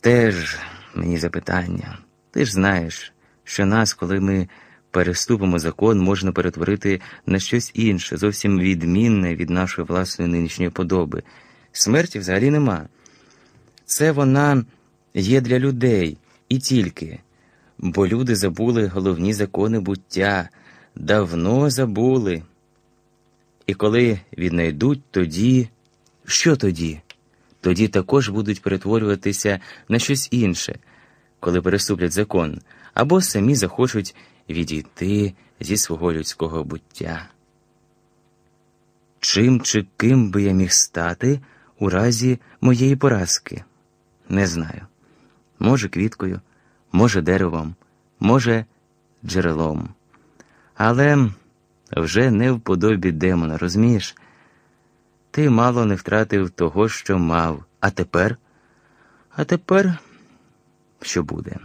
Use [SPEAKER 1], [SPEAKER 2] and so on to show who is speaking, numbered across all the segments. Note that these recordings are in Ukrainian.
[SPEAKER 1] Теж мені запитання. Ти ж знаєш, що нас, коли ми переступимо закон, можна перетворити на щось інше, зовсім відмінне від нашої власної нинішньої подоби. Смерті взагалі нема. Це вона є для людей і тільки, бо люди забули головні закони буття, давно забули. І коли віднайдуть, тоді. Що тоді? Тоді також будуть перетворюватися на щось інше, коли переступлять закон, або самі захочуть відійти зі свого людського буття. Чим чи ким би я міг стати у разі моєї поразки? Не знаю. Може, квіткою, може, деревом, може, джерелом. Але вже не в подобі демона, розумієш? Ти мало не втратив того, що мав. А тепер? А тепер що буде?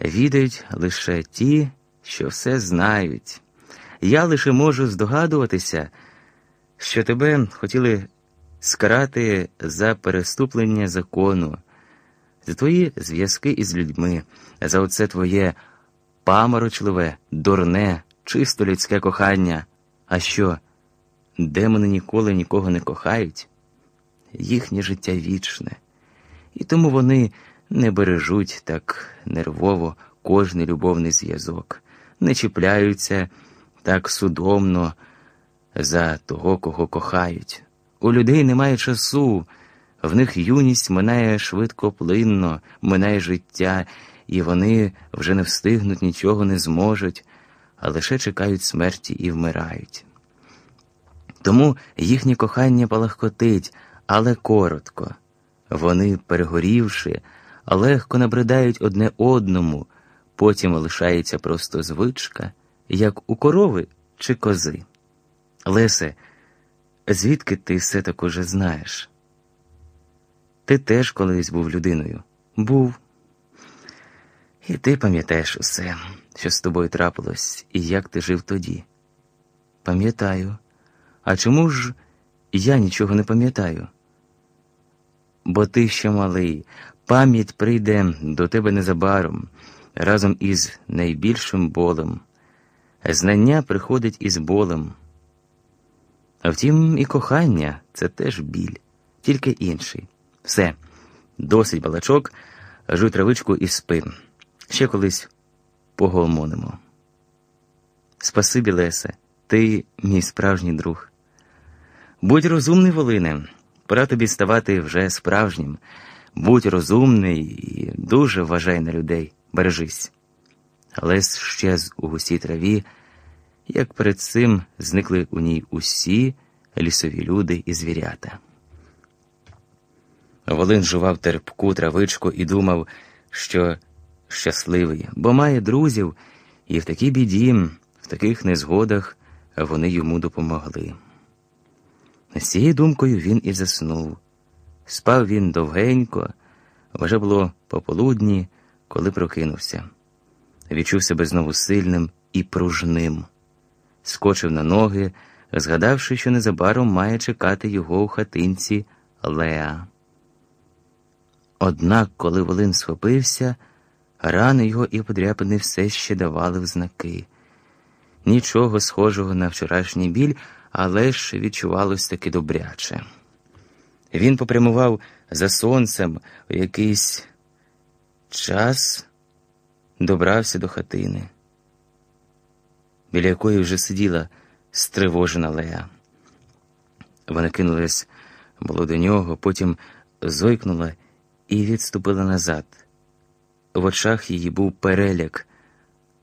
[SPEAKER 1] Відають лише ті, що все знають. Я лише можу здогадуватися, що тебе хотіли скарати за переступлення закону, за твої зв'язки із людьми, за оце твоє паморочливе, дурне, чисто людське кохання. А що? Демони ніколи нікого не кохають, їхнє життя вічне, і тому вони не бережуть так нервово кожний любовний зв'язок, не чіпляються так судомно за того, кого кохають. У людей немає часу, в них юність минає швидко плинно, минає життя, і вони вже не встигнуть, нічого не зможуть, а лише чекають смерті і вмирають. Тому їхнє кохання палахкотить, але коротко. Вони, перегорівши, легко набридають одне одному, потім лишається просто звичка, як у корови чи кози. Лесе, звідки ти все так уже знаєш? Ти теж колись був людиною. Був. І ти пам'ятаєш усе, що з тобою трапилось, і як ти жив тоді. Пам'ятаю. А чому ж я нічого не пам'ятаю? Бо ти ще малий, пам'ять прийде до тебе незабаром, разом із найбільшим болем. Знання приходить із болем. А втім, і кохання це теж біль, тільки інший. Все, досить балачок, жуй травичку і спи. Ще колись поголмонимо. Спасибі, Лесе, ти мій справжній друг. Будь розумний, Волине, пора тобі ставати вже справжнім. Будь розумний і дуже вважай на людей, бережись. Лес щез у густій траві, як перед цим зникли у ній усі лісові люди і звірята. Волин жував терпку травичку і думав, що щасливий, бо має друзів, і в такій біді, в таких незгодах вони йому допомогли. З цією думкою він і заснув. Спав він довгенько, вже було пополудні, коли прокинувся. Відчув себе знову сильним і пружним, скочив на ноги, згадавши, що незабаром має чекати його у хатинці Леа. Однак, коли Волин схопився, рани його і подряпини все ще давали в знаки. Нічого схожого на вчорашній біль але ж відчувалось таки добряче. Він попрямував за сонцем у якийсь час добрався до хатини, біля якої вже сиділа стривожена Лея. Вона кинулась було до нього, потім зойкнула і відступила назад. В очах її був переляк,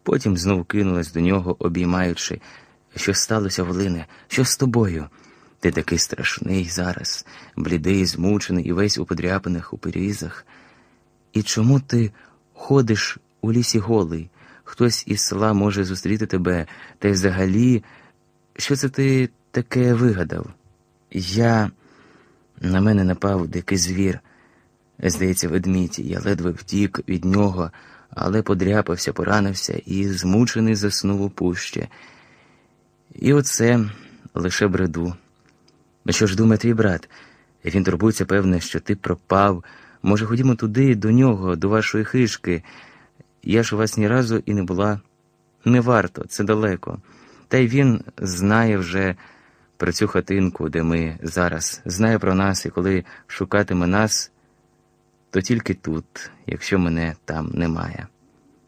[SPEAKER 1] потім знов кинулась до нього, обіймаючи. Що сталося, Волине? Що з тобою? Ти такий страшний зараз, блідий, змучений і весь у подряпинах, у перерізах. І чому ти ходиш у лісі голий? Хтось із села може зустріти тебе, та й взагалі, що це ти таке вигадав? Я на мене напав дикий звір, здається, ведмідь, я ледве втік від нього, але подряпався, поранився і змучений заснув у пущі. І оце лише бреду. Що ж думає твій брат? Він турбується, певне, що ти пропав, Може, ходімо туди, до нього, до вашої хишки. Я ж у вас ні разу і не була. Не варто, це далеко. Та й він знає вже про цю хатинку, де ми зараз, знає про нас, і коли шукатиме нас, то тільки тут, якщо мене там немає.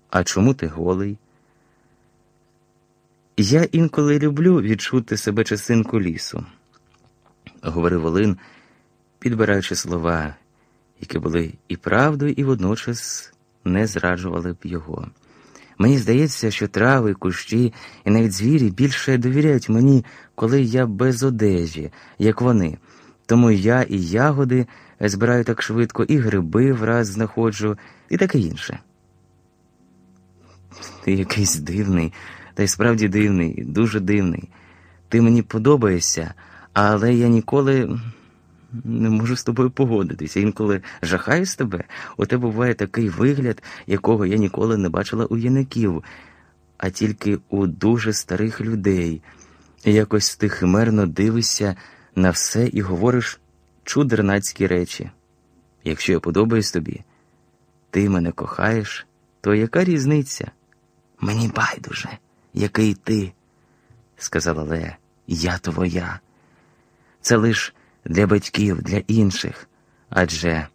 [SPEAKER 1] А чому ти голий? Я інколи люблю відчути себе частинку лісу, говорив Волин, підбираючи слова, які були і правдою, і водночас не зраджували б його. Мені здається, що трави, кущі і навіть звірі більше довіряють мені, коли я без одежі, як вони. Тому я і ягоди збираю так швидко, і гриби враз знаходжу, і таке інше. Ти якийсь дивний, та й справді дивний, дуже дивний. Ти мені подобаєшся, але я ніколи не можу з тобою погодитися. Інколи жахаюсь тебе. У тебе буває такий вигляд, якого я ніколи не бачила у юнаків, а тільки у дуже старих людей. Якось ти химерно дивишся на все і говориш чудернацькі речі. Якщо я подобаюсь тобі, ти мене кохаєш, то яка різниця? Мені байдуже, який ти, сказала Лея, я твоя. Це лиш для батьків, для інших. Адже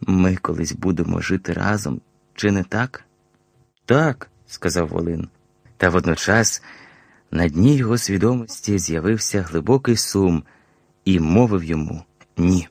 [SPEAKER 1] ми колись будемо жити разом, чи не так? Так, сказав Волин. Та водночас на дні його свідомості з'явився глибокий сум і мовив йому ні.